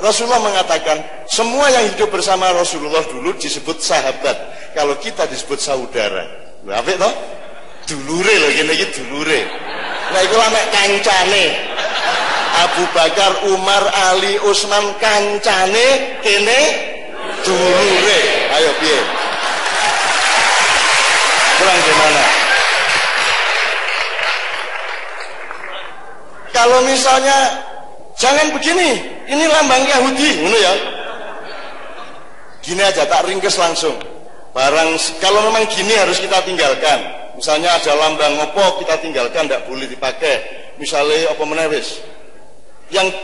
Rasulullah mengatakan semua yang hidup bersama Rasulullah dulu disebut sahabat. Kalau kita disebut saudara. Apik toh? Dulure lho kene iki dulure. Nah iku mek kancane. Abu Bakar, Umar, Ali, Utsman kancane kene dulure. Ayo piye? Kurang gimana? Kalau misalnya jangan begini, ini lambang Yahudi, ngono ya. Gini aja tak ringkes langsung. Barang kalau memang gini harus kita tinggalkan. Misalnya ada lambang ngopo kita tinggalkan, tidak boleh dipakai. Misalnya apa menewis. Yang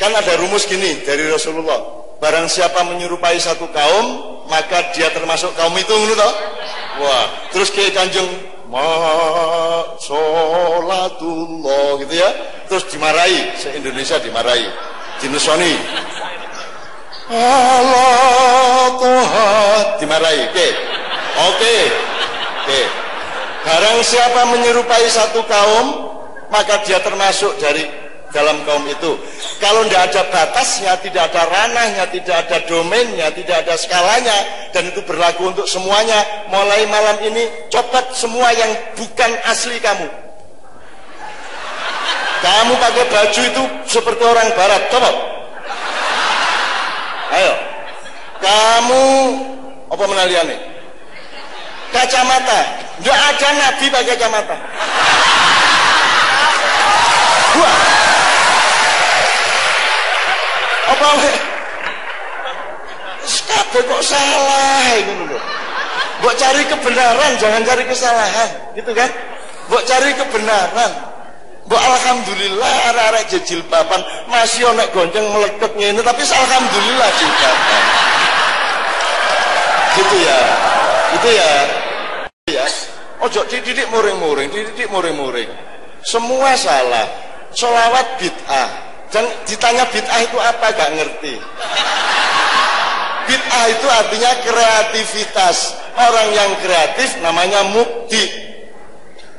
kan ada rumus gini dari Rasulullah. Barang siapa menyerupai satu kaum, maka dia termasuk kaum itu, ngono? Wah, terus kayak kanjeng sholatullah gitu ya. Terus dimarahi, se Indonesia dimarahi. Dinusoni. Allah Tuhan dimarahi. Oke. Oke. Oke. Barang siapa menyerupai satu kaum, maka dia termasuk dari dalam kaum itu. Kalau tidak ada batasnya, tidak ada ranahnya, tidak ada domainnya, tidak ada skalanya, dan itu berlaku untuk semuanya. Mulai malam ini, copot semua yang bukan asli kamu. Kamu pakai baju itu seperti orang barat, copot. Ayo. Kamu, apa menaliannya? Kacamata. Tidak ada nabi pakai kacamata. Wah apa kabeh kok salah ngono lho. Mbok cari kebenaran jangan cari kesalahan gitu kan? Mbok cari kebenaran. Mbok alhamdulillah arek-arek jilbaban masih ana gonceng meleket ngene tapi alhamdulillah jilbaban gitu ya. Gitu ya. Ya. Ojo dididik muring-muring dididik muring-muring. Semua salah. Solawat bid'ah. Dan ditanya bid'ah itu apa gak ngerti. Bid'ah itu artinya kreativitas. Orang yang kreatif namanya mukti.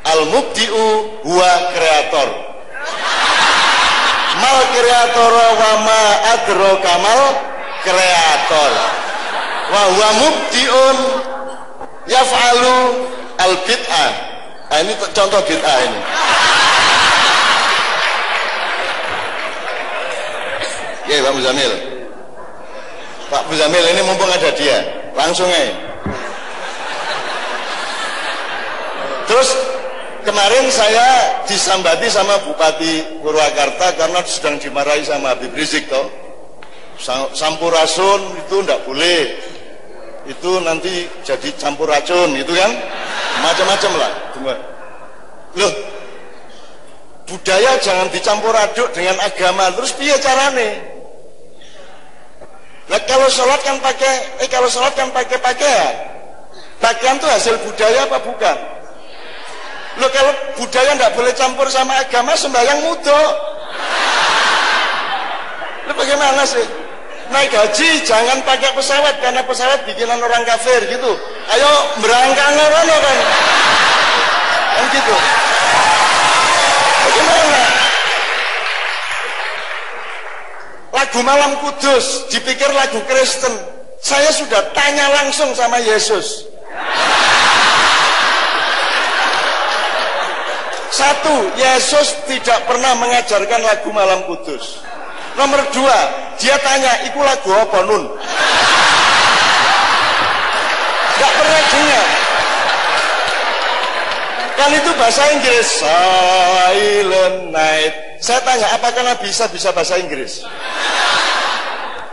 Al mukti'u huwa kreator. Mal kreator wa ma adro kamal kreator. Wa huwa mubtiun yaf'alu al bid'ah. Nah, ini contoh bid'ah ini. Ya Pak Muzamil. Pak Muzamil ini mumpung ada dia, langsung aja. Terus kemarin saya disambati sama Bupati Purwakarta karena sedang dimarahi sama Habib Rizik toh. Sampurasun itu ndak boleh. Itu nanti jadi campur racun itu kan. Macam-macam lah. Loh, budaya jangan dicampur aduk dengan agama. Terus piye carane? Nah kalau sholat kan pakai, eh kalau sholat kan pakai pakaian. Pakaian itu hasil budaya apa bukan? Loh kalau budaya tidak boleh campur sama agama, sembahyang mudo. Lo bagaimana sih? Naik haji jangan pakai pesawat karena pesawat bikinan orang kafir gitu. Ayo berangkat ngono kan. Kan gitu. Bagaimana? Lagu malam kudus dipikir lagu Kristen. Saya sudah tanya langsung sama Yesus. Satu Yesus tidak pernah mengajarkan lagu malam kudus. Nomor dua dia tanya itu lagu apa nun? Gak pernah dengar. Kan itu bahasa Inggris. Silent night saya tanya, apakah Nabi bisa bisa bahasa Inggris?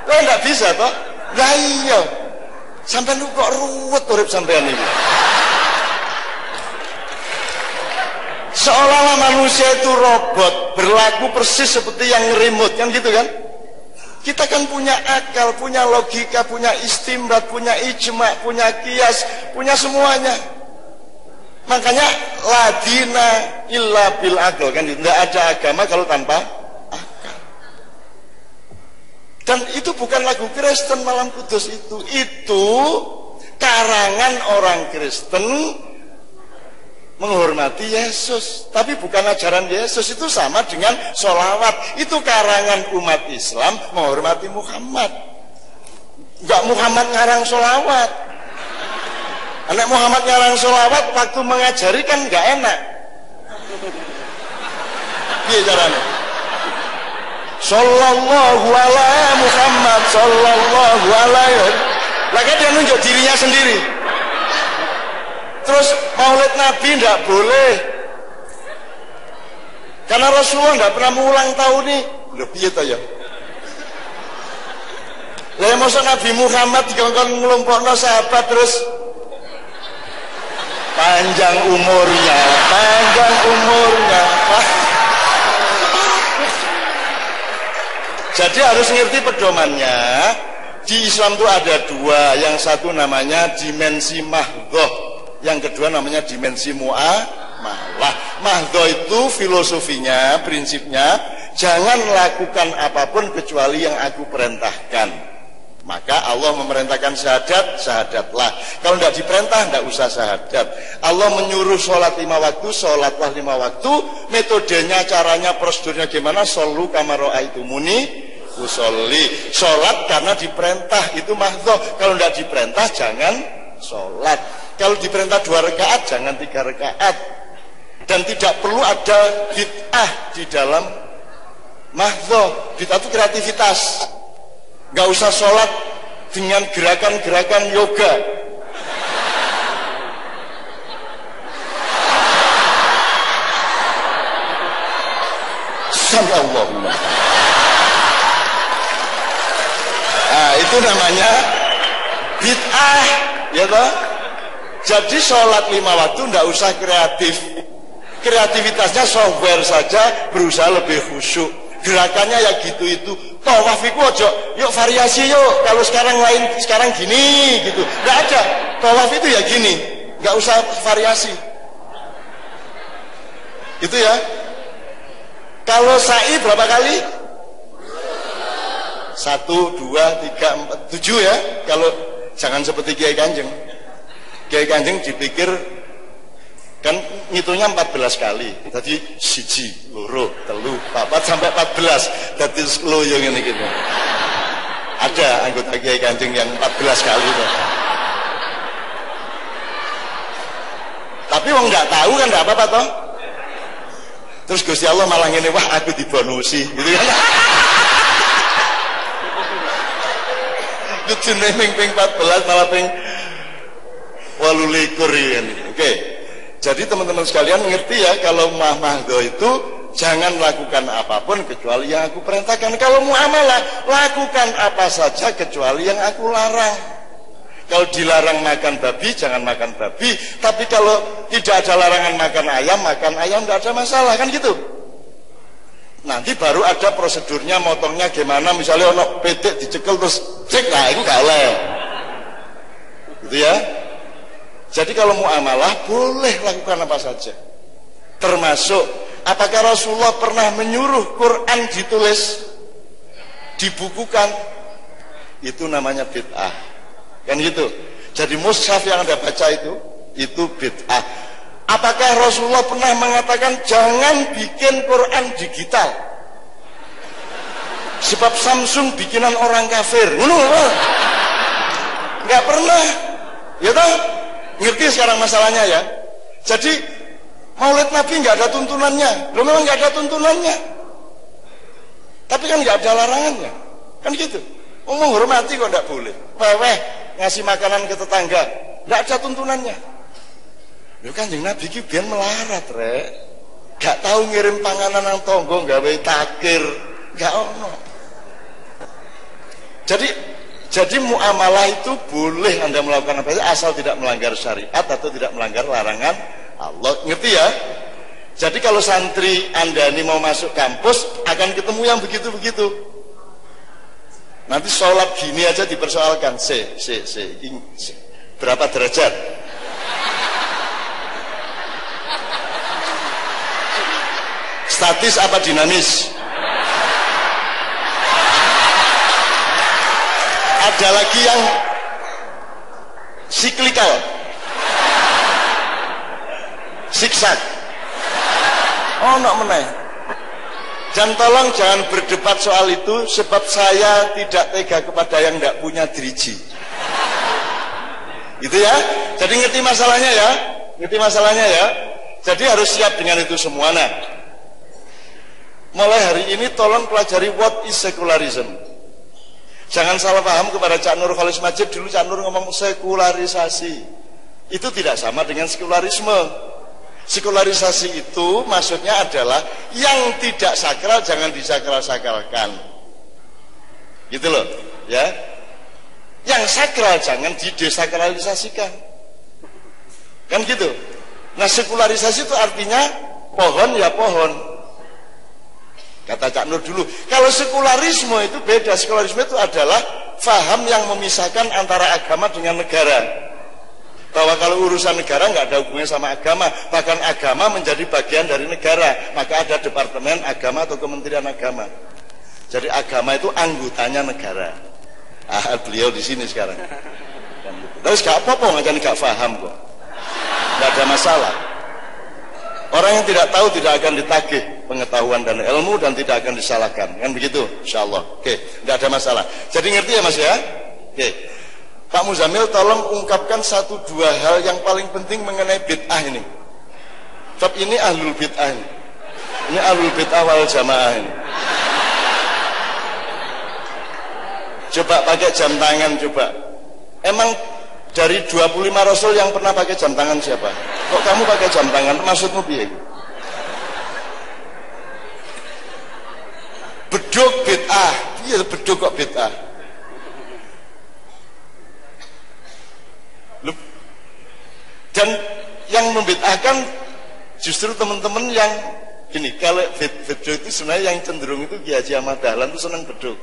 Kok enggak bisa toh? Lah iya. Sampai lu kok ruwet urip sampean ini. Seolah-olah manusia itu robot, berlaku persis seperti yang remote, kan gitu kan? Kita kan punya akal, punya logika, punya istimbat, punya ijma, punya kias, punya semuanya. Makanya ladina illa bil akal kan tidak ada agama kalau tanpa akal. Dan itu bukan lagu Kristen malam kudus itu, itu karangan orang Kristen menghormati Yesus. Tapi bukan ajaran Yesus itu sama dengan sholawat. Itu karangan umat Islam menghormati Muhammad. Enggak Muhammad ngarang sholawat. Anak Muhammad ngarang sholawat waktu mengajari kan enggak enak. Iya caranya. Sallallahu ala Muhammad Sallallahu alaihi Lagi dia nunjuk dirinya sendiri Terus maulid Nabi tidak boleh. Karena Rasulullah tidak pernah mengulang tahun ini. Lebih itu ya. Lah masa Nabi Muhammad dikongkon ngelompokno sahabat terus panjang umurnya, panjang umurnya. Jadi harus ngerti pedomannya. Di Islam itu ada dua, yang satu namanya dimensi mahdoh yang kedua namanya dimensi mu'amalah. Mahdo itu filosofinya, prinsipnya, jangan lakukan apa pun kecuali yang aku perintahkan. Maka Allah memerintahkan syahadat, syahadatlah. Kalau tidak diperintah, tidak usah syahadat. Allah menyuruh sholat lima waktu, sholatlah lima waktu. Metodenya, caranya, prosedurnya gimana? Solu kamaro itu muni, usolli. Sholat karena diperintah, itu mahdoh. Kalau tidak diperintah, jangan sholat. Kalau diperintah dua rakaat jangan tiga rakaat. Dan tidak perlu ada bid'ah di dalam mahdoh. Bid'ah itu kreativitas. Gak usah sholat dengan gerakan-gerakan yoga. Nah, itu namanya bid'ah, ya toh? Jadi sholat lima waktu tidak usah kreatif. Kreativitasnya software saja berusaha lebih khusyuk. Gerakannya ya gitu itu. Tawaf itu ojo, yuk variasi yuk. Kalau sekarang lain, sekarang gini gitu. Tidak ada. Tawaf itu ya gini. Nggak usah variasi. Itu ya. Kalau sa'i berapa kali? Satu, dua, tiga, empat, tujuh ya. Kalau jangan seperti Kiai Kanjeng. Kiai Kanjeng dipikir kan ngitungnya 14 kali tadi siji loro telu papat sampai 14 tadi loyo ini gitu ada anggota Kiai Kanjeng yang 14 kali itu. tapi wong nggak tahu kan nggak apa-apa toh terus Gusti Allah malah ngene wah aku dibonusi gitu kan itu ping ping 14 malah ping walulikur ini. Oke. Jadi teman-teman sekalian ngerti ya kalau mah mahdo itu jangan lakukan apa pun kecuali yang aku perintahkan. Kalau muamalah lakukan apa saja kecuali yang aku larang. Kalau dilarang makan babi, jangan makan babi. Tapi kalau tidak ada larangan makan ayam, makan ayam tidak ada masalah kan gitu. Nanti baru ada prosedurnya, motongnya gimana. Misalnya ono petik dicekel terus cek, nah itu gak. Gitu ya. Jadi kalau muamalah boleh lakukan apa saja. Termasuk apakah Rasulullah pernah menyuruh Quran ditulis, dibukukan? Itu namanya bid'ah. Kan gitu. Jadi mushaf yang Anda baca itu itu bid'ah. Apakah Rasulullah pernah mengatakan jangan bikin Quran digital? Sebab Samsung bikinan orang kafir. Enggak pernah. Ya toh? Ngerti sekarang masalahnya ya? Jadi Maulid Nabi nggak ada tuntunannya. Lo memang nggak ada tuntunannya. Tapi kan nggak ada larangannya. Kan gitu. Oh, menghormati kok nggak boleh. Weweh ngasih makanan ke tetangga. Nggak ada tuntunannya. Lo kan jeng Nabi ki biar melarat, rek. Gak tahu ngirim panganan nang tonggo gawe takir. Gak ono. Jadi jadi muamalah itu boleh Anda melakukan apa saja asal tidak melanggar syariat atau tidak melanggar larangan Allah. Ngerti ya? Jadi kalau santri Anda ini mau masuk kampus akan ketemu yang begitu-begitu. Nanti sholat gini aja dipersoalkan. Se, se, se, se. Berapa derajat? Statis apa dinamis? Ada lagi yang siklikal. Siksak. Oh nak meneh. Dan tolong jangan berdebat soal itu sebab saya tidak tega kepada yang tidak punya diriji itu ya? Jadi ngerti masalahnya ya? Ngerti masalahnya ya? Jadi harus siap dengan itu semua. Nah mulai hari ini tolong pelajari what is secularism jangan salah paham kepada Cak Nur Khalis Majid. Dulu Cak Nur ngomong sekularisasi. Itu tidak sama dengan sekularisme. Sekularisasi itu maksudnya adalah yang tidak sakral jangan disakral-sakralkan. Gitu loh ya. Yang sakral jangan didesakralisasikan. Kan gitu? Nah sekularisasi itu artinya pohon ya pohon Kata Cak Nur dulu, kalau sekularisme itu beda. Sekularisme itu adalah faham yang memisahkan antara agama dengan negara. Bahwa kalau urusan negara nggak ada hubungannya sama agama, bahkan agama menjadi bagian dari negara. Maka ada departemen agama atau kementerian agama. Jadi agama itu anggotanya negara. Ah, beliau di sini sekarang. Terus gak apa-apa ngajani gak faham kok. Gak ada masalah. Orang yang tidak tahu tidak akan ditagih pengetahuan dan ilmu dan tidak akan disalahkan. Kan begitu? Insya Allah. Oke, tidak ada masalah. Jadi ngerti ya Mas ya? Oke. Pak Muzamil tolong ungkapkan satu dua hal yang paling penting mengenai bid'ah ini. Sebab ini ahlul bid'ah ini. Ini ahlul bid'ah wal jamaah ini. Coba pakai jam tangan coba. Emang dari 25 rasul yang pernah pakai jam tangan siapa? Kok kamu pakai jam tangan? Maksudmu piye? Beduk bid'ah. Iya beduk kok bid'ah. Dan yang membid'ahkan justru teman-teman yang gini, kalau beduk itu sebenarnya yang cenderung itu Kiai Haji Ahmad Dahlan itu senang beduk.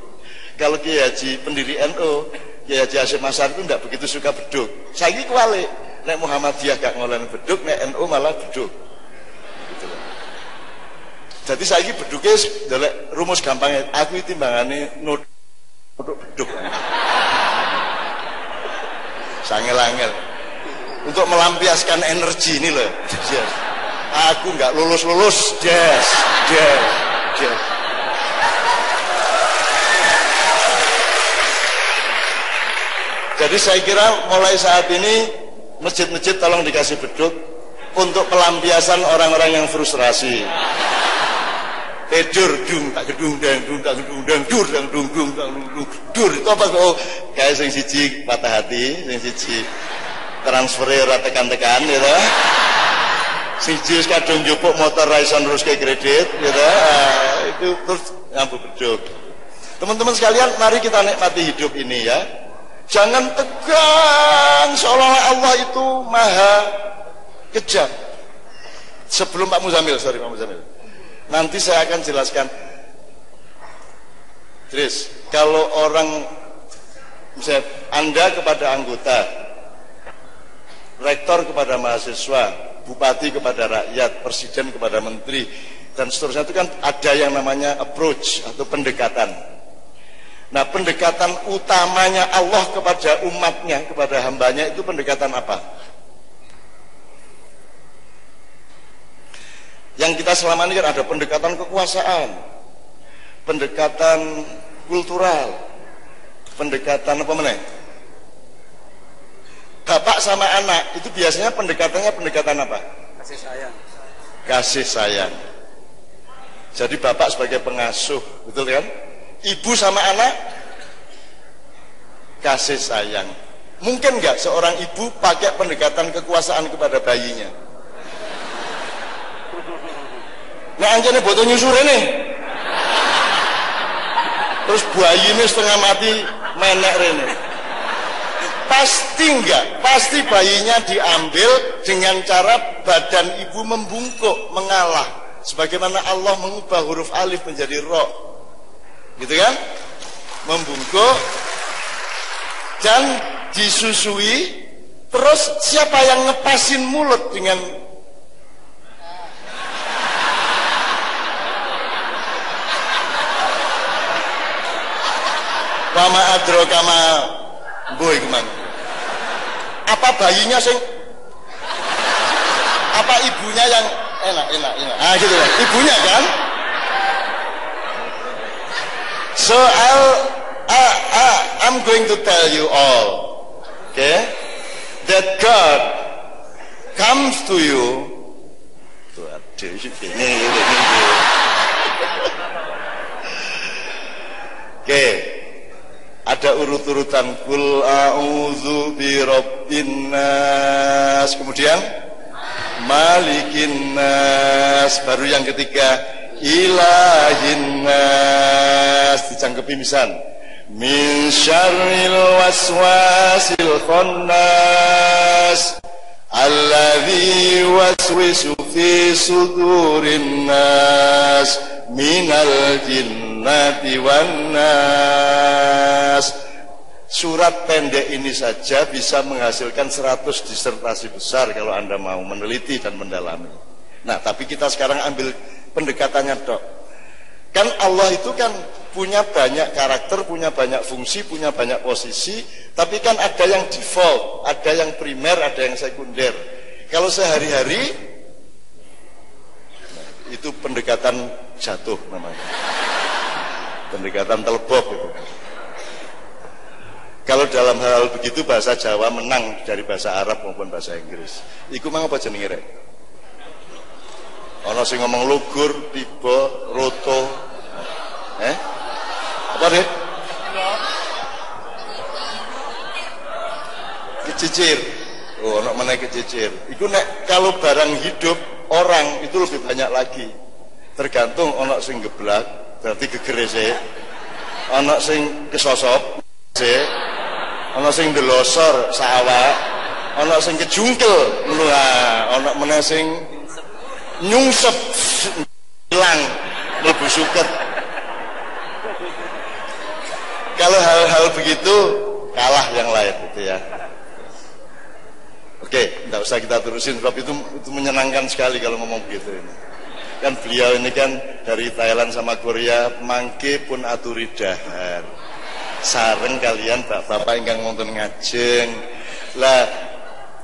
Kalau Kiai Haji pendiri NU, Kiai Haji Hasyim Masar itu tidak begitu suka beduk. Saya ini kuali. Nek Muhammadiyah gak ngolen beduk, nek NU malah beduk. Gitu Jadi saya ini beduknya rumus gampangnya. Aku itu timbangannya nut beduk. Sangel-angel. Untuk melampiaskan energi ini loh. Yes. Aku nggak lulus-lulus. Yes, yes, yes. Jadi saya kira mulai saat ini masjid-masjid tolong dikasih beduk untuk pelampiasan orang-orang yang frustrasi. Tidur dung tak gedung dan dung tak gedung dan dur dan dung dung tak dung dur itu apa kok kayak sing siji patah hati, sing siji transfer ora tekan-tekan gitu. Siji kadung jupuk motor raison terus ke kredit gitu. Itu terus ngampu beduk. Teman-teman sekalian, mari kita nikmati hidup ini ya Jangan tegang seolah-olah Allah itu maha kejam. Sebelum Pak Muzamil, sorry Pak Muzamil. Nanti saya akan jelaskan. Tris, kalau orang misalnya Anda kepada anggota, rektor kepada mahasiswa, bupati kepada rakyat, presiden kepada menteri, dan seterusnya itu kan ada yang namanya approach atau pendekatan. Nah pendekatan utamanya Allah kepada umatnya, kepada hambanya itu pendekatan apa? Yang kita selama ini kan ada pendekatan kekuasaan, pendekatan kultural, pendekatan apa mana? Bapak sama anak itu biasanya pendekatannya pendekatan apa? Kasih sayang. Kasih sayang. Jadi bapak sebagai pengasuh, betul kan? Ibu sama anak? Kasih sayang. Mungkin nggak seorang ibu pakai pendekatan kekuasaan kepada bayinya? Nah anjane botol nyusur ini terus bayi ini setengah mati menek ini pasti enggak pasti bayinya diambil dengan cara badan ibu membungkuk mengalah. Sebagaimana Allah mengubah huruf alif menjadi roh gitu kan? Membungkuk dan disusui. Terus siapa yang ngepasin mulut dengan Wama adro kama boy ke mana apa bayinya sing apa ibunya yang enak enak enak? Ah gitu kan. Ibunya kan so I'll I, I, I'm going to tell you all okay that God comes to you Oke. Ada urut-urutan kul a'udzu birabbin nas. Kemudian malikin nas. Baru yang ketiga ilahin nas. Dicangkepi misal. Min syarril waswasil khannas alladzi waswisu fi sudurin nas minal jinnati wan nas surat pendek ini saja bisa menghasilkan 100 disertasi besar kalau anda mau meneliti dan mendalami nah tapi kita sekarang ambil pendekatannya dok kan Allah itu kan punya banyak karakter, punya banyak fungsi, punya banyak posisi, tapi kan ada yang default, ada yang primer, ada yang sekunder. Kalau sehari-hari itu pendekatan jatuh namanya. Pendekatan telbok itu. Kalau dalam hal, -hal begitu bahasa Jawa menang dari bahasa Arab maupun bahasa Inggris. Iku mang apa jenenge rek? Ana sing ngomong lugur, tiba, roto. Eh? Apa deh? Kecicir. Oh, nak mana kecicir. Iku nek kalau barang hidup orang itu lebih banyak lagi. Tergantung ono sing geblak, berarti gegere sih. Ono sing kesosop sih. Ono sing delosor sawah. Ono sing kejungkel ngono Ono meneh sing nyungsep hilang mlebu suket. Kalau hal-hal begitu kalah yang lain gitu ya. Oke, tidak usah kita terusin sebab itu itu menyenangkan sekali kalau ngomong begitu ini. Kan beliau ini kan dari Thailand sama Korea mangke pun aturi dahar. Sareng kalian bapak-bapak ingkang ngonton ngajeng. Lah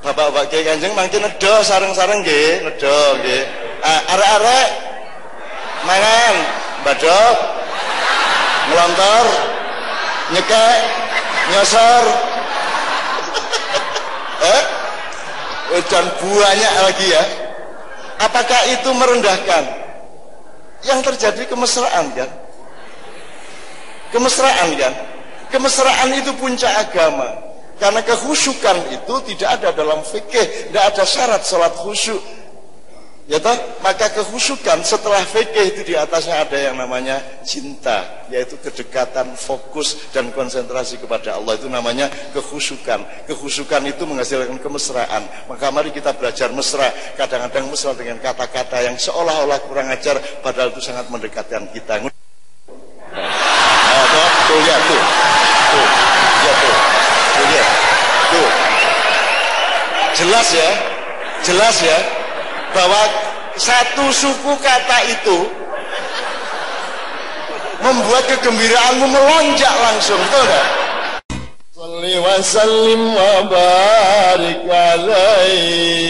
bapak-bapak kiai kanjeng mangke nedo sareng-sareng nggih, nedo nggih. Ah, arek-arek mangan badok ngelontor nyekek nyosor. Eh? Dan banyak lagi ya. Apakah itu merendahkan? Yang terjadi kemesraan kan? Kemesraan kan? Kemesraan itu puncak agama karena kehusukan itu tidak ada dalam fikih tidak ada syarat salat khusyuk. Ya toh maka kehusukan setelah fikih itu di atasnya ada yang namanya cinta yaitu kedekatan fokus dan konsentrasi kepada Allah. Itu namanya kehusukan. Kehusukan itu menghasilkan kemesraan. Maka mari kita belajar mesra. Kadang-kadang mesra dengan kata-kata yang seolah-olah kurang ajar padahal itu sangat mendekatkan kita. Nah, tuh, lihat tuh tuh ya tuh tuh lihat tuh jelas ya jelas ya bahwa satu suku kata itu membuat kegembiraanmu melonjak langsung betul enggak? Salli wa sallim wa barik alaih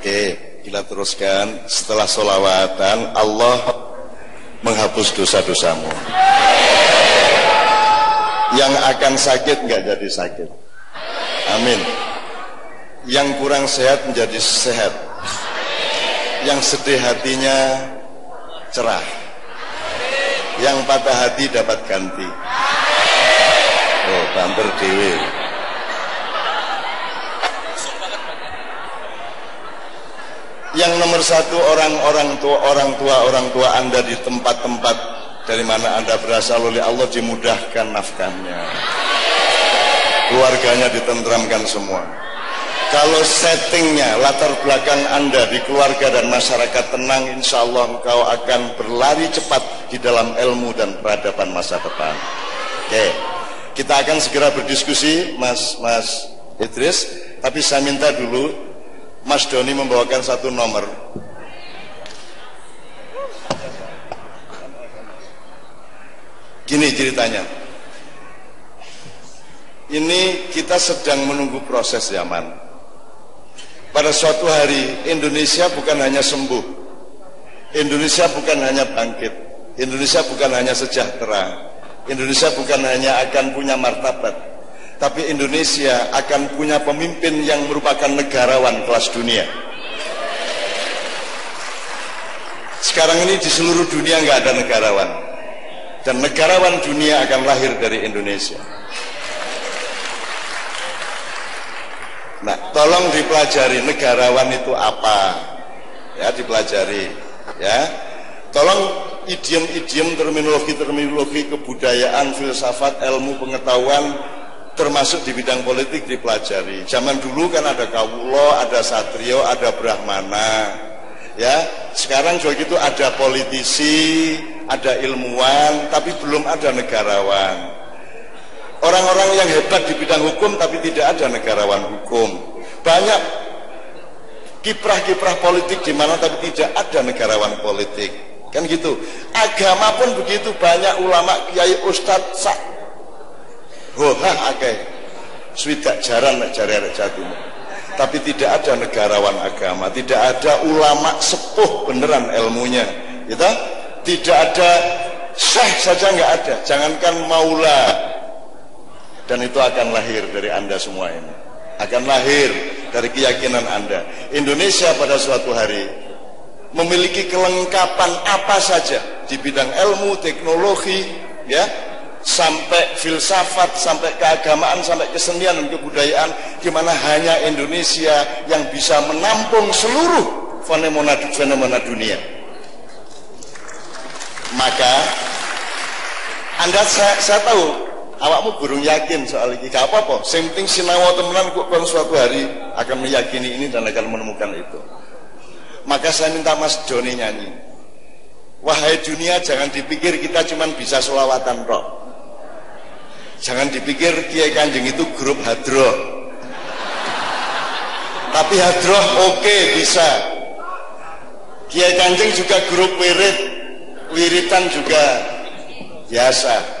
Oke, kita teruskan. Setelah solawatan Allah menghapus dosa-dosamu. Yang akan sakit nggak jadi sakit amin. Yang kurang sehat menjadi sehat. Yang sedih hatinya cerah. Yang patah hati dapat ganti. Oh banter dewi yang nomor satu orang-orang tua orang tua orang tua anda di tempat-tempat dari mana anda berasal oleh Allah dimudahkan nafkahnya keluarganya ditentramkan semua kalau settingnya, latar belakang Anda di keluarga dan masyarakat tenang, insya Allah engkau akan berlari cepat di dalam ilmu dan peradaban masa depan. Oke, kita akan segera berdiskusi, Mas Mas Idris. Tapi saya minta dulu Mas Doni membawakan satu nomor. Gini ceritanya. Ini kita sedang menunggu proses zaman pada suatu hari Indonesia bukan hanya sembuh. Indonesia bukan hanya bangkit. Indonesia bukan hanya sejahtera. Indonesia bukan hanya akan punya martabat. Tapi Indonesia akan punya pemimpin yang merupakan negarawan kelas dunia. Sekarang ini di seluruh dunia nggak ada negarawan. Dan negarawan dunia akan lahir dari Indonesia Nah, tolong dipelajari negarawan itu apa. Ya, dipelajari. Ya. Tolong idiom-idiom terminologi-terminologi kebudayaan, filsafat, ilmu pengetahuan termasuk di bidang politik dipelajari. Zaman dulu kan ada kawulo, ada satrio, ada brahmana. Ya, sekarang juga gitu ada politisi, ada ilmuwan, tapi belum ada negarawan. Orang-orang yang hebat di bidang hukum tapi tidak ada negarawan hukum. Banyak kiprah-kiprah politik di mana tapi tidak ada negarawan politik. Kan gitu. Agama pun begitu banyak ulama, kiai, ustad, sak. Hoha akeh. Swidak jaran jare arek Tapi tidak ada negarawan agama, tidak ada ulama sepuh beneran ilmunya. Gitu? Tidak ada syekh saja nggak ada. Jangankan maula, dan itu akan lahir dari anda semua ini. Akan lahir dari keyakinan anda. Indonesia pada suatu hari memiliki kelengkapan apa saja di bidang ilmu, teknologi ya sampai filsafat, sampai keagamaan, sampai kesenian dan kebudayaan di mana hanya Indonesia yang bisa menampung seluruh fenomena fenomena dunia. Maka anda saya, saya tahu awakmu burung yakin soal ini gak apa-apa. Sing penting sinawa temenan kok kan suatu hari akan meyakini ini dan akan menemukan itu. Maka saya minta Mas Joni nyanyi. Wahai dunia jangan dipikir kita cuma bisa selawatan roh jangan dipikir Kiai Kanjeng itu grup hadroh. Tapi hadroh oke okay, bisa. Kiai Kanjeng juga grup wirid wiritan juga biasa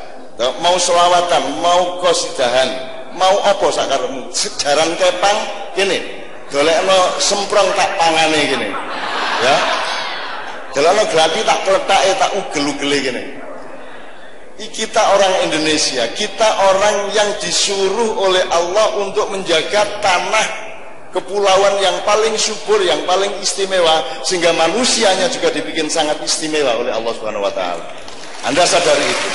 mau selawatan mau kosidahan mau apa sakaremu sejaran kepang gini no semprong tak pangane gini ya no gelati tak eh tak ugel-ugele gini kita orang Indonesia kita orang yang disuruh oleh Allah untuk menjaga tanah kepulauan yang paling subur, yang paling istimewa sehingga manusianya juga dibikin sangat istimewa oleh Allah Subhanahu wa taala. Anda sadari itu.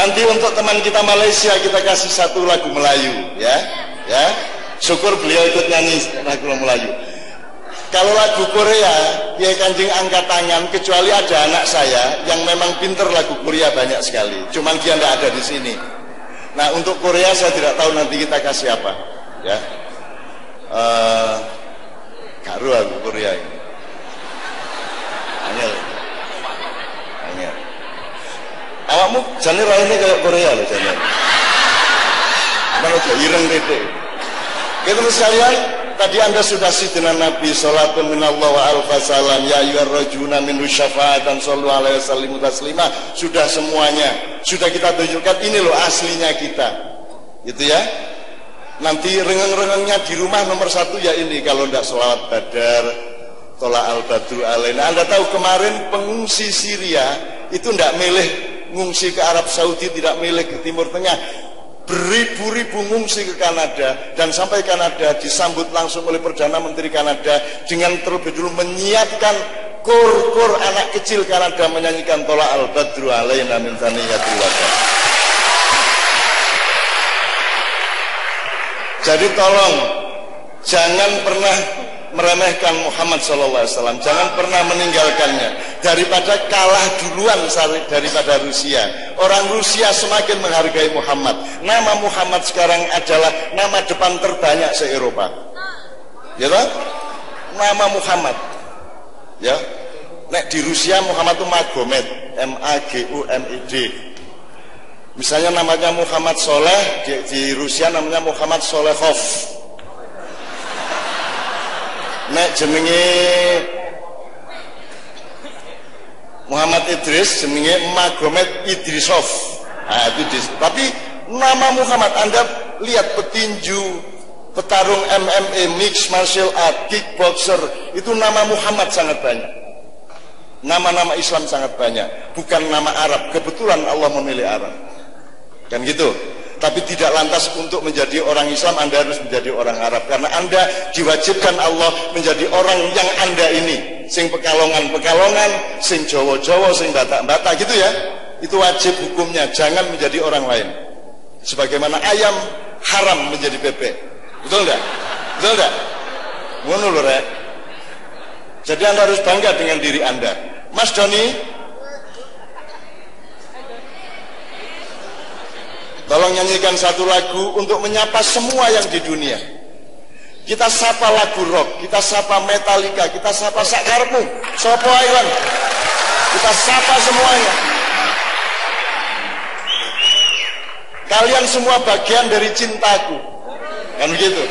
Nanti untuk teman kita Malaysia kita kasih satu lagu Melayu, ya, ya. Syukur beliau ikut nyanyi lagu Melayu. Kalau lagu Korea, ya kanjeng angkat tangan, kecuali ada anak saya yang memang pinter lagu Korea banyak sekali. Cuman dia tidak ada di sini. Nah untuk Korea saya tidak tahu nanti kita kasih apa, ya. Uh, karu lagu Korea ini. Awakmu jane raine kayak Korea loh jane. Mana aja ireng dede gitu sekalian tadi anda sudah sih dengan Nabi salatun minallah wa alfa salam. Ya ayyuhar rajuna min syafa'atan sallu alaihi wasallimu taslima. Sudah semuanya. Sudah kita tunjukkan ini loh aslinya kita. Gitu ya. Nanti rengeng-rengengnya di rumah nomor satu ya ini kalau tidak selawat badar tolak al badru alaina. Anda tahu kemarin pengungsi Syria itu tidak milih ngungsi ke Arab Saudi tidak milik ke Timur Tengah. Beribu-ribu ngungsi ke Kanada dan sampai Kanada disambut langsung oleh Perdana Menteri Kanada dengan terlebih dulu menyiapkan kur-kur anak kecil Kanada menyanyikan tola al-badru alaina min jadi tolong jangan pernah meremehkan Muhammad SAW jangan pernah meninggalkannya. Daripada kalah duluan daripada Rusia. Orang Rusia semakin menghargai Muhammad. Nama Muhammad sekarang adalah nama depan terbanyak se-Eropa. Ya tak? nama Muhammad. Ya. Nek di Rusia Muhammad itu Magomed. M A G U M I D. Misalnya namanya Muhammad Soleh di, di Rusia namanya Muhammad Solehov nek jenenge Muhammad Idris jenenge Magomed Idrisov nah, itu dis. tapi nama Muhammad Anda lihat petinju petarung MMA, mixed martial art, kickboxer, itu nama Muhammad sangat banyak. Nama-nama Islam sangat banyak, bukan nama Arab. Kebetulan Allah memilih Arab. Kan gitu. Tapi tidak lantas untuk menjadi orang Islam Anda harus menjadi orang Arab karena Anda diwajibkan Allah menjadi orang yang Anda ini, sing pekalongan-pekalongan, sing Jawa-Jawa, sing Batak-Batak gitu ya. Itu wajib hukumnya, jangan menjadi orang lain. Sebagaimana ayam haram menjadi bebek. Betul enggak? Betul enggak? Ngono lho, Rek. Jadi Anda harus bangga dengan diri Anda. Mas Doni, tolong nyanyikan satu lagu untuk menyapa semua yang di dunia. Kita sapa lagu rock, kita sapa Metallica, kita sapa Sakarmu, Sopo Iwan. Kita sapa semuanya. Kalian semua bagian dari cintaku. Kan begitu?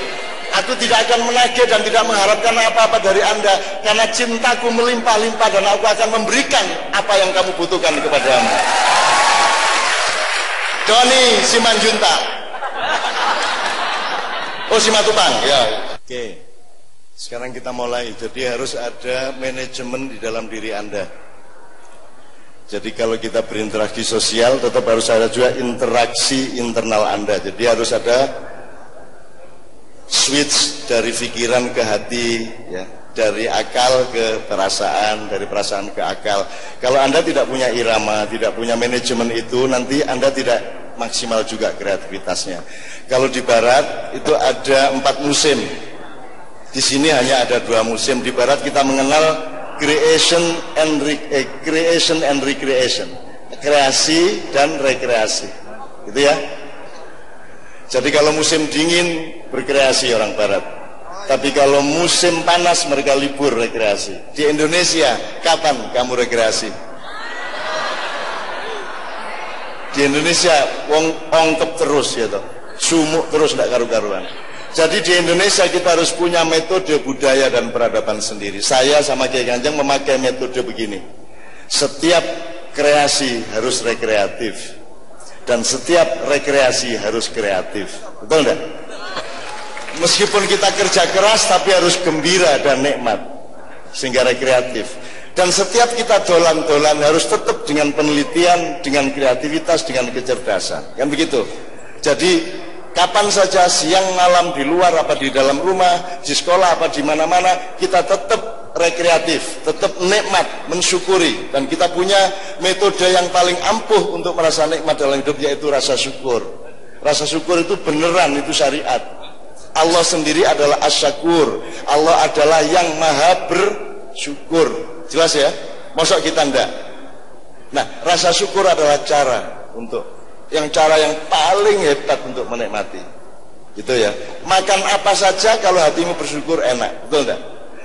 Aku tidak akan menagih dan tidak mengharapkan apa-apa dari Anda karena cintaku melimpah-limpah dan aku akan memberikan apa yang kamu butuhkan kepadamu. Doni Simanjunta. Oh Simatupang, ya. Oke. Sekarang kita mulai. Jadi harus ada manajemen di dalam diri Anda. Jadi kalau kita berinteraksi sosial tetap harus ada juga interaksi internal Anda. Jadi harus ada switch dari pikiran ke hati ya dari akal ke perasaan dari perasaan ke akal kalau anda tidak punya irama tidak punya manajemen itu nanti anda tidak maksimal juga kreativitasnya kalau di barat itu ada empat musim di sini hanya ada dua musim di barat kita mengenal creation and re, eh, creation and recreation kreasi dan rekreasi gitu ya jadi kalau musim dingin berkreasi orang barat. Tapi kalau musim panas mereka libur rekreasi. Di Indonesia kapan kamu rekreasi? Di Indonesia wong ongkep terus ya toh. Sumuk terus tidak karu-karuan. Jadi di Indonesia kita harus punya metode budaya dan peradaban sendiri. Saya sama Kiai Kanjeng memakai metode begini. Setiap kreasi harus rekreatif dan setiap rekreasi harus kreatif betul enggak? meskipun kita kerja keras tapi harus gembira dan nikmat sehingga rekreatif dan setiap kita dolan-dolan harus tetap dengan penelitian dengan kreativitas dengan kecerdasan kan begitu jadi kapan saja siang malam di luar apa di dalam rumah di sekolah apa di mana-mana kita tetap rekreatif, tetap nikmat, mensyukuri dan kita punya metode yang paling ampuh untuk merasa nikmat dalam hidup yaitu rasa syukur. Rasa syukur itu beneran itu syariat. Allah sendiri adalah asyakur. Allah adalah yang maha bersyukur. Jelas ya? Masa kita ndak? Nah, rasa syukur adalah cara untuk yang cara yang paling hebat untuk menikmati. Gitu ya. Makan apa saja kalau hatimu bersyukur enak. Betul enggak?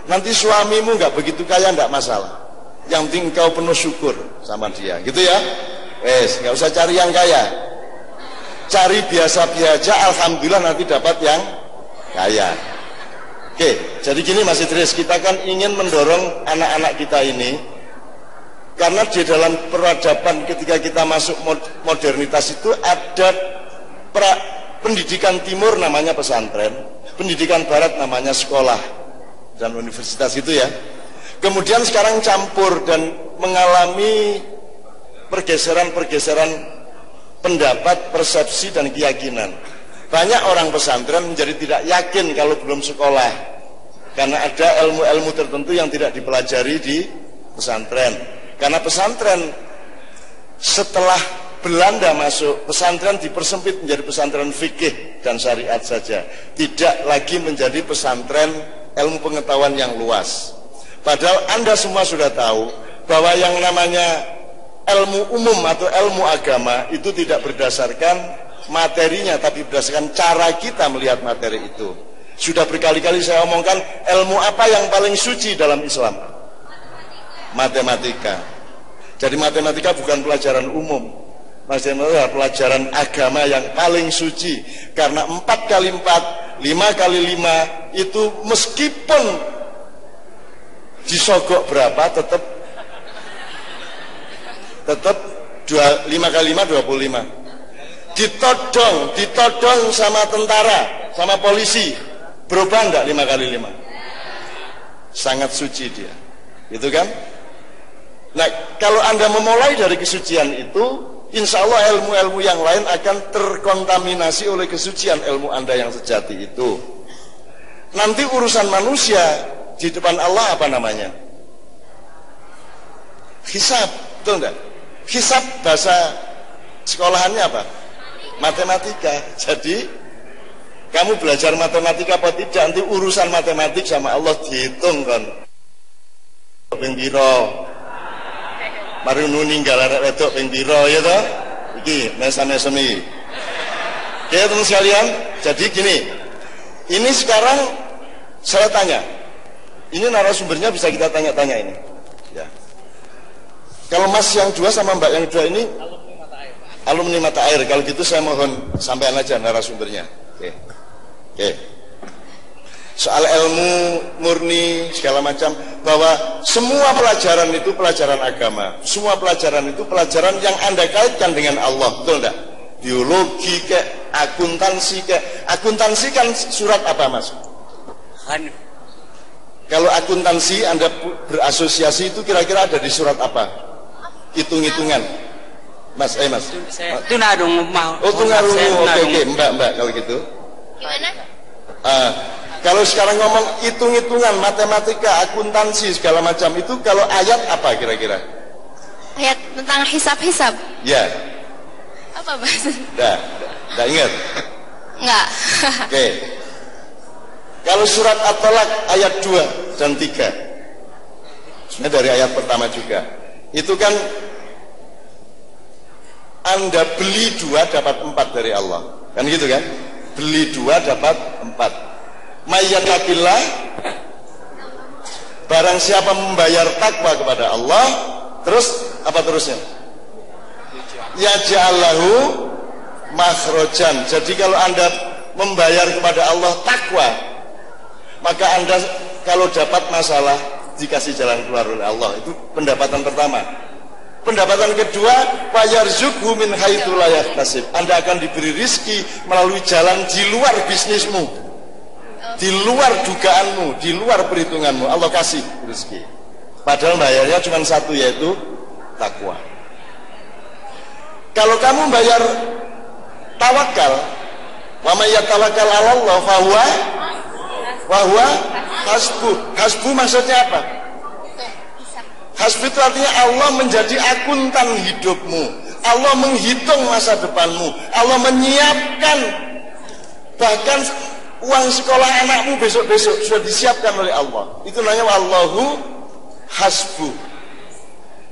nanti suamimu nggak begitu kaya nggak masalah yang penting kau penuh syukur sama dia gitu ya wes nggak usah cari yang kaya cari biasa-biasa alhamdulillah nanti dapat yang kaya oke jadi gini Mas Idris kita kan ingin mendorong anak-anak kita ini karena di dalam peradaban ketika kita masuk modernitas itu ada pra, pendidikan timur namanya pesantren pendidikan barat namanya sekolah dan universitas itu ya. Kemudian sekarang campur dan mengalami pergeseran-pergeseran pendapat, persepsi dan keyakinan. Banyak orang pesantren menjadi tidak yakin kalau belum sekolah karena ada ilmu-ilmu tertentu yang tidak dipelajari di pesantren. Karena pesantren setelah Belanda masuk, pesantren dipersempit menjadi pesantren fikih dan syariat saja. Tidak lagi menjadi pesantren ilmu pengetahuan yang luas. Padahal Anda semua sudah tahu bahwa yang namanya ilmu umum atau ilmu agama itu tidak berdasarkan materinya tapi berdasarkan cara kita melihat materi itu. Sudah berkali-kali saya omongkan ilmu apa yang paling suci dalam Islam? Matematika. Jadi matematika bukan pelajaran umum. Matematika pelajaran agama yang paling suci karena empat kali empat lima kali lima itu meskipun disogok berapa tetap tetap dua lima kali lima dua puluh lima ditodong ditodong sama tentara sama polisi. Berubah enggak lima kali lima? Sangat suci dia. Itu kan? Nah kalau anda memulai dari kesucian itu insya Allah ilmu-ilmu yang lain akan terkontaminasi oleh kesucian ilmu anda yang sejati itu. Nanti urusan manusia di depan Allah apa namanya? Hisab betul enggak hisab bahasa sekolahannya apa matematika. Jadi kamu belajar matematika apa tidak? Nanti urusan matematik sama Allah dihitung kan? Ping piro? Mari arek wedok ya toh? Iki mesam-mesem iki oke teman sekalian. Jadi gini ini sekarang saya tanya. Ini narasumbernya bisa kita tanya-tanya ini. Ya. Kalau mas yang dua sama mbak yang dua ini alumni mata air kalau gitu saya mohon sampaikan aja narasumbernya. Oke. Oke. Soal ilmu murni segala macam bahwa semua pelajaran itu pelajaran agama. Semua pelajaran itu pelajaran yang anda kaitkan dengan Allah betul enggak? Biologi ke akuntansi ke akuntansi kan surat apa mas? Kalau akuntansi anda berasosiasi itu kira-kira ada di surat apa? Hitung-hitungan mas eh mas itu nadung mau oh tunarungu oke oke mbak mbak kalau gitu Gimana? Ah, kalau sekarang ngomong hitung-hitungan, matematika, akuntansi segala macam itu kalau ayat apa kira-kira? Ayat tentang hisap-hisap. Ya, Apa bahasa? dah, dah ingat. Enggak. Oke. Kalau surat At-Talaq ayat 2 dan 3. Sebenarnya dari ayat pertama juga. Itu kan Anda beli dua dapat empat dari Allah. Kan gitu kan? Beli dua dapat empat. Mayyatakillah Barang siapa membayar takwa kepada Allah Terus apa terusnya? Ya ja'allahu makhrojan Jadi kalau anda membayar kepada Allah takwa Maka anda kalau dapat masalah Dikasih jalan keluar oleh Allah Itu pendapatan pertama Pendapatan kedua Fayarzukhu min haitsu la Anda akan diberi rizki melalui jalan di luar bisnismu di luar dugaanmu, di luar perhitunganmu, Allah kasih rezeki. Padahal bayarnya cuma satu yaitu takwa. Kalau kamu bayar tawakal, wa may yatawakkal 'ala Allah fahuwa fahuwa hasbu. Hasbu maksudnya apa? Hasbu itu artinya Allah menjadi akuntan hidupmu. Allah menghitung masa depanmu. Allah menyiapkan bahkan uang sekolah anakmu besok-besok sudah disiapkan oleh Allah. Itu namanya Allahu hasbu.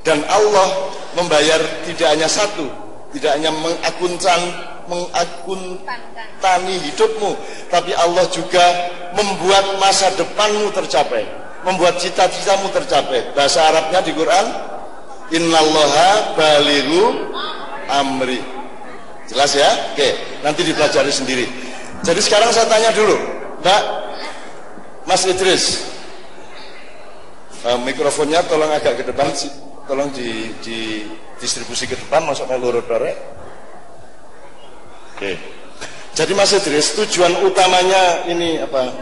Dan Allah membayar tidak hanya satu, tidak hanya mengakuntan mengakuntani hidupmu, tapi Allah juga membuat masa depanmu tercapai, membuat cita-citamu tercapai. Bahasa Arabnya di Quran, Innallaha balighu amri. Jelas ya? Oke, nanti dipelajari sendiri. Jadi sekarang saya tanya dulu, Mbak, Mas Idris, uh, mikrofonnya tolong agak ke depan, tolong di, di distribusi ke depan, masuk ke luar dore. Oke. Jadi Mas Idris, tujuan utamanya ini apa?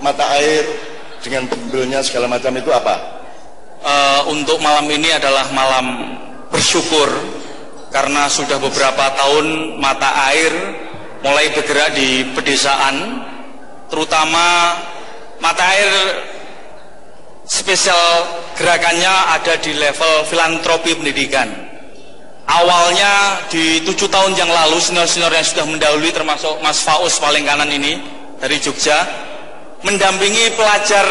Mata air dengan bimbelnya segala macam itu apa? Uh, untuk malam ini adalah malam bersyukur karena sudah beberapa tahun mata air mulai bergerak di pedesaan terutama mata air spesial gerakannya ada di level filantropi pendidikan awalnya di tujuh tahun yang lalu senior-senior yang sudah mendahului termasuk Mas Faus paling kanan ini dari Jogja mendampingi pelajar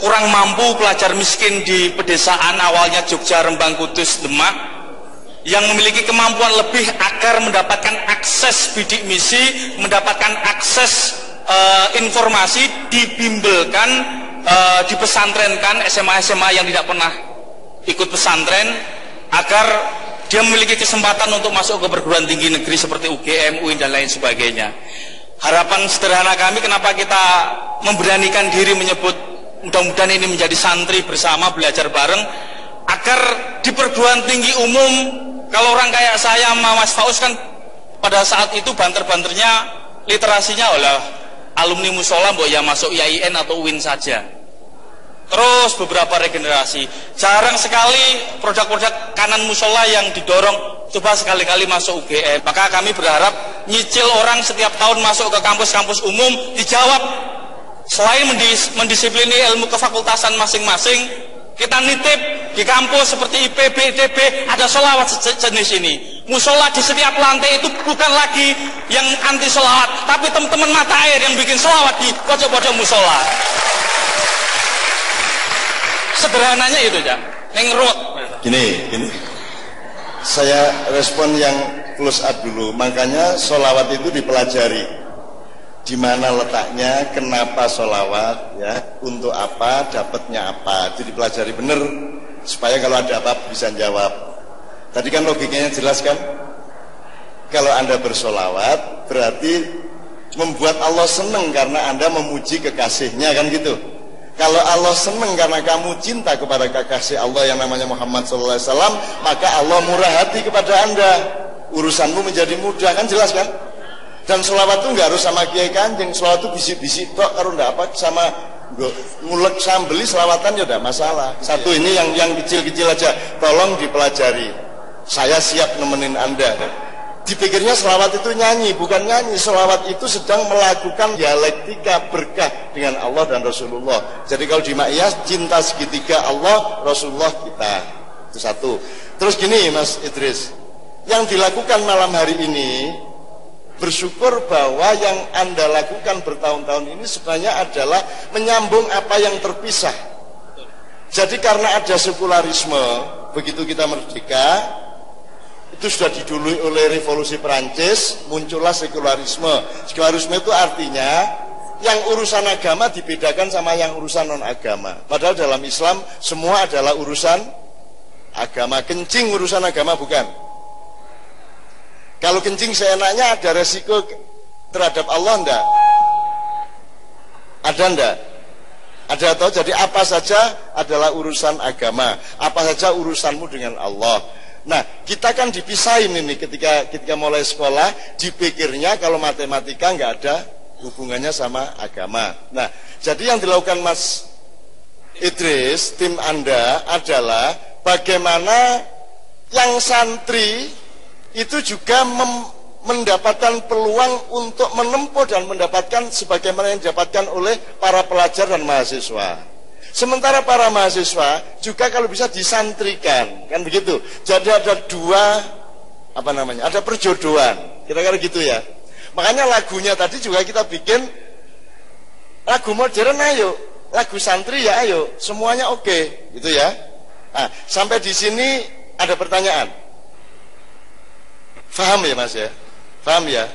kurang mampu pelajar miskin di pedesaan awalnya Jogja, Rembang, Kudus, Demak yang memiliki kemampuan lebih agar mendapatkan akses bidik misi, mendapatkan akses uh, informasi, dibimbelkan, uh, dipesantrenkan SMA-SMA yang tidak pernah ikut pesantren agar dia memiliki kesempatan untuk masuk ke perguruan tinggi negeri seperti UGM, UIN dan lain sebagainya. Harapan sederhana kami kenapa kita memberanikan diri menyebut mudah-mudahan ini menjadi santri bersama belajar bareng agar di perguruan tinggi umum kalau orang kayak saya sama Mas Faus kan pada saat itu banter-banternya literasinya oleh alumni musola mbok ya masuk IAIN atau UIN saja. Terus beberapa regenerasi. Jarang sekali produk-produk kanan musola yang didorong coba sekali-kali masuk UGM maka kami berharap nyicil orang setiap tahun masuk ke kampus-kampus umum dijawab selain mendis mendisiplini ilmu kefakultasan masing-masing kita nitip di kampus seperti IPB, ITB ada solawat jenis ini. Musola di setiap lantai itu bukan lagi yang anti solawat tapi teman-teman mata air yang bikin solawat di pojok-pojok musola. Sederhananya itu ya nengrut gini gini. Saya respon yang close up dulu. Makanya solawat itu dipelajari. Di mana letaknya kenapa solawat ya untuk apa dapatnya apa. Itu dipelajari benar supaya kalau ada apa bisa jawab. Tadi kan logikanya jelas kan? Kalau anda bersolawat berarti membuat Allah senang karena anda memuji kekasihnya kan gitu? Kalau Allah senang karena kamu cinta kepada kekasih Allah yang namanya Muhammad SAW, maka Allah murah hati kepada anda. Urusanmu menjadi mudah, kan jelas kan? Dan selawat itu nggak harus sama kiai kanjeng, selawat itu bisik-bisik tok, kalau nggak apa sama ngulek sambeli selawatan ya udah masalah. Satu ini yang yang kecil-kecil aja, tolong dipelajari. Saya siap nemenin anda. Dipikirnya selawat itu nyanyi bukan nyanyi. Selawat itu sedang melakukan dialektika berkah dengan Allah dan Rasulullah. Jadi kalau di Ma'iyah cinta segitiga Allah Rasulullah kita. Itu satu. Terus gini Mas Idris yang dilakukan malam hari ini bersyukur bahwa yang anda lakukan bertahun-tahun ini sebenarnya adalah menyambung apa yang terpisah. Jadi karena ada sekularisme begitu kita merdeka itu sudah didului oleh revolusi Perancis muncullah sekularisme. Sekularisme itu artinya yang urusan agama dibedakan sama yang urusan non agama padahal dalam Islam semua adalah urusan agama. Kencing urusan agama bukan kalau kencing seenaknya ada resiko terhadap Allah enggak ada enggak ada atau jadi apa saja adalah urusan agama. Apa saja urusanmu dengan Allah. Nah, kita kan dipisahin ini ketika ketika mulai sekolah, dipikirnya kalau matematika nggak ada hubungannya sama agama. Nah, jadi yang dilakukan Mas Idris, tim Anda adalah bagaimana yang santri itu juga mendapatkan peluang untuk menempuh dan mendapatkan sebagaimana yang didapatkan oleh para pelajar dan mahasiswa. Sementara para mahasiswa juga kalau bisa disantrikan, kan begitu. Jadi ada dua apa namanya? Ada perjodohan. Kira-kira gitu ya. Makanya lagunya tadi juga kita bikin lagu modern ayo, lagu santri ya ayo, semuanya oke, okay, gitu ya. Nah, sampai di sini ada pertanyaan. Faham ya Mas ya? Faham ya?